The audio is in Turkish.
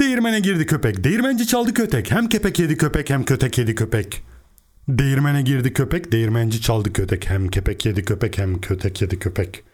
Değirmene girdi köpek. Değirmenci çaldı kötek. Hem kepek yedi köpek hem kötek yedi köpek. Değirmene girdi köpek. Değirmenci çaldı kötek. Hem kepek yedi köpek hem kötek yedi köpek.